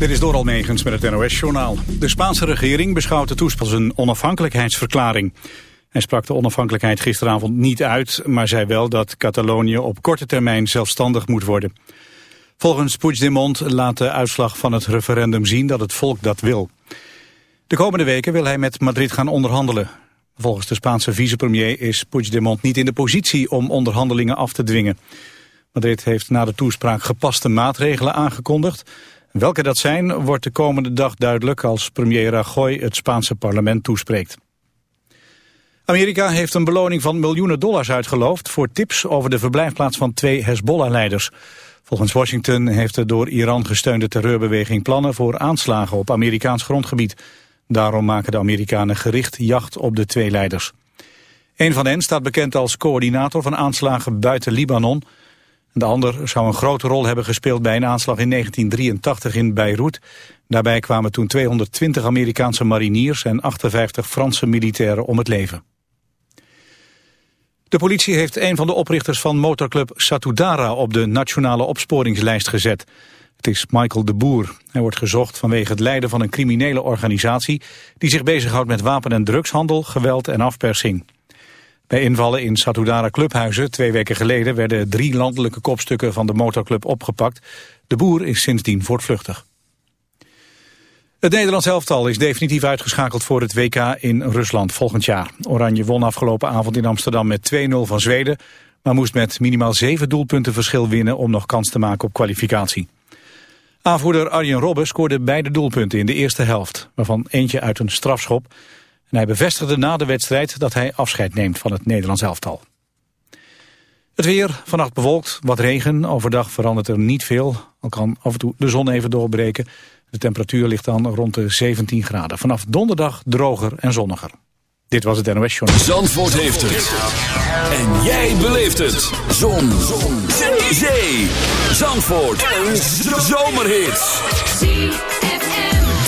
Dit is Doral Megens met het NOS-journaal. De Spaanse regering beschouwt de toespraak als een onafhankelijkheidsverklaring. Hij sprak de onafhankelijkheid gisteravond niet uit... maar zei wel dat Catalonië op korte termijn zelfstandig moet worden. Volgens Puigdemont laat de uitslag van het referendum zien dat het volk dat wil. De komende weken wil hij met Madrid gaan onderhandelen. Volgens de Spaanse vicepremier is Puigdemont niet in de positie om onderhandelingen af te dwingen. Madrid heeft na de toespraak gepaste maatregelen aangekondigd. Welke dat zijn, wordt de komende dag duidelijk als premier Rajoy het Spaanse parlement toespreekt. Amerika heeft een beloning van miljoenen dollars uitgeloofd voor tips over de verblijfplaats van twee Hezbollah-leiders. Volgens Washington heeft de door Iran gesteunde terreurbeweging plannen voor aanslagen op Amerikaans grondgebied. Daarom maken de Amerikanen gericht jacht op de twee leiders. Een van hen staat bekend als coördinator van aanslagen buiten Libanon. De ander zou een grote rol hebben gespeeld bij een aanslag in 1983 in Beirut. Daarbij kwamen toen 220 Amerikaanse mariniers en 58 Franse militairen om het leven. De politie heeft een van de oprichters van motorclub Satudara op de nationale opsporingslijst gezet. Het is Michael de Boer. Hij wordt gezocht vanwege het leiden van een criminele organisatie... die zich bezighoudt met wapen- en drugshandel, geweld en afpersing. Bij invallen in Satudara clubhuizen twee weken geleden... werden drie landelijke kopstukken van de motorclub opgepakt. De Boer is sindsdien voortvluchtig. Het Nederlands elftal is definitief uitgeschakeld voor het WK in Rusland volgend jaar. Oranje won afgelopen avond in Amsterdam met 2-0 van Zweden... maar moest met minimaal zeven doelpunten verschil winnen om nog kans te maken op kwalificatie. Aanvoerder Arjen Robben scoorde beide doelpunten in de eerste helft, waarvan eentje uit een strafschop. En hij bevestigde na de wedstrijd dat hij afscheid neemt van het Nederlands elftal. Het weer, vannacht bewolkt, wat regen. Overdag verandert er niet veel. Al kan af en toe de zon even doorbreken. De temperatuur ligt dan rond de 17 graden. Vanaf donderdag droger en zonniger. Dit was het NOS Journal. Zandvoort heeft het. En jij beleeft het. Zon. zon. Zee. Zandvoort. Een zomerhit.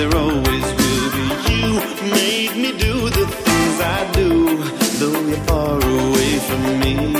there always will be. You made me do the things I do, though you're far away from me.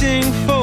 waiting for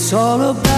It's all about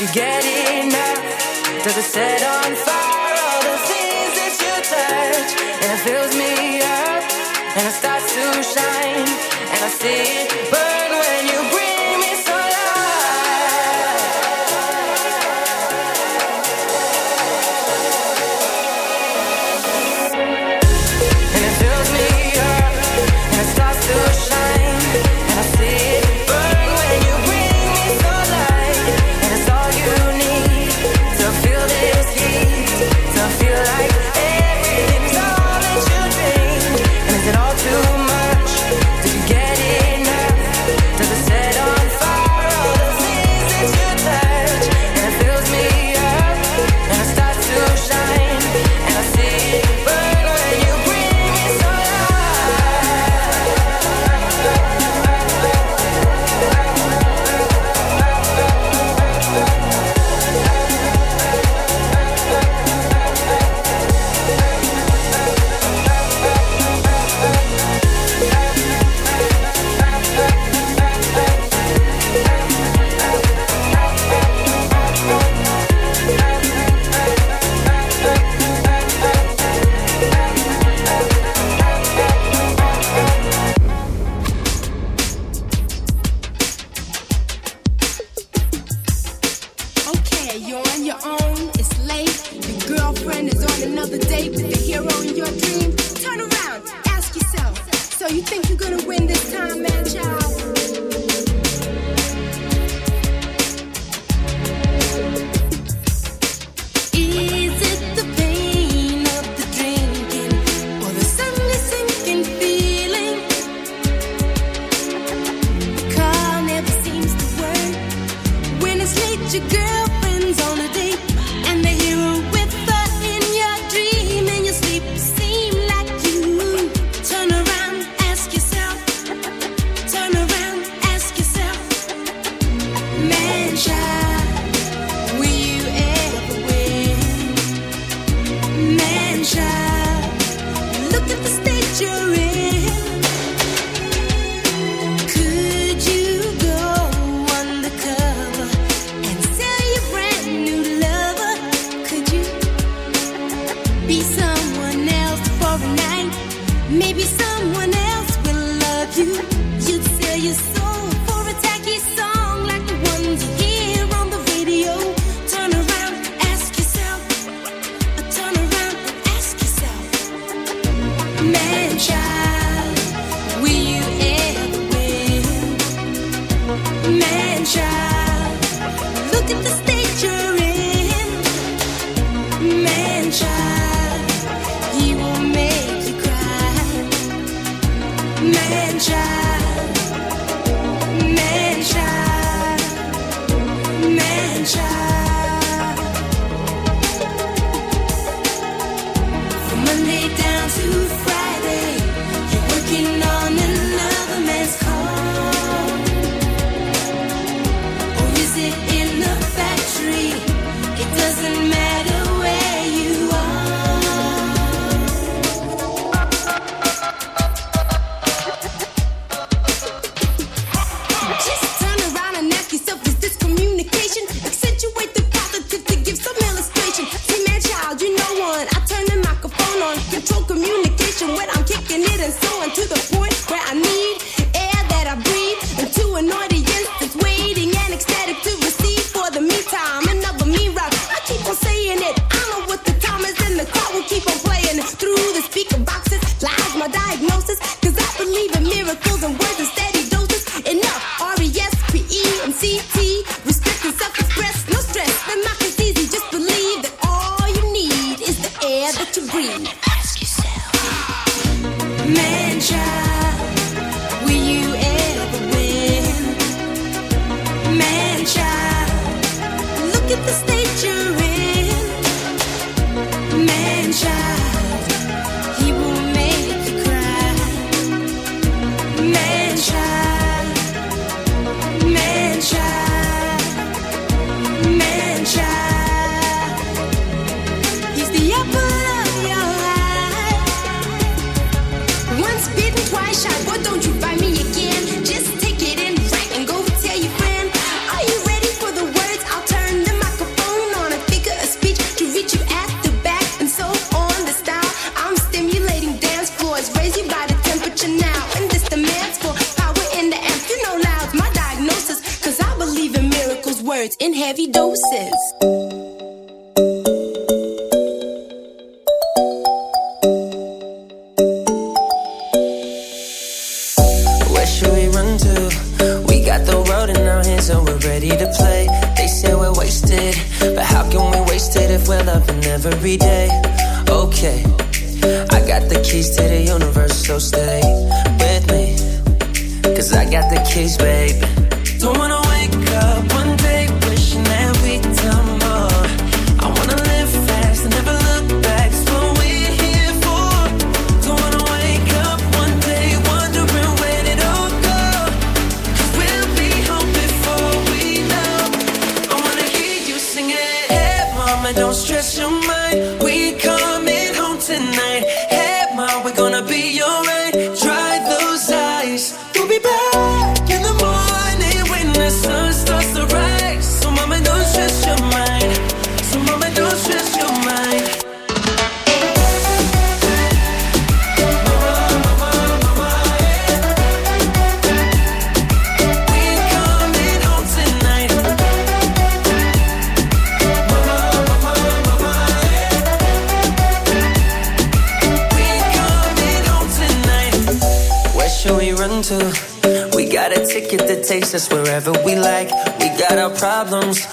you get enough in right, and go tell your friend. Are you ready for the amp. You know now it's my diagnosis, cause I believe in miracles, words, and heavy doses.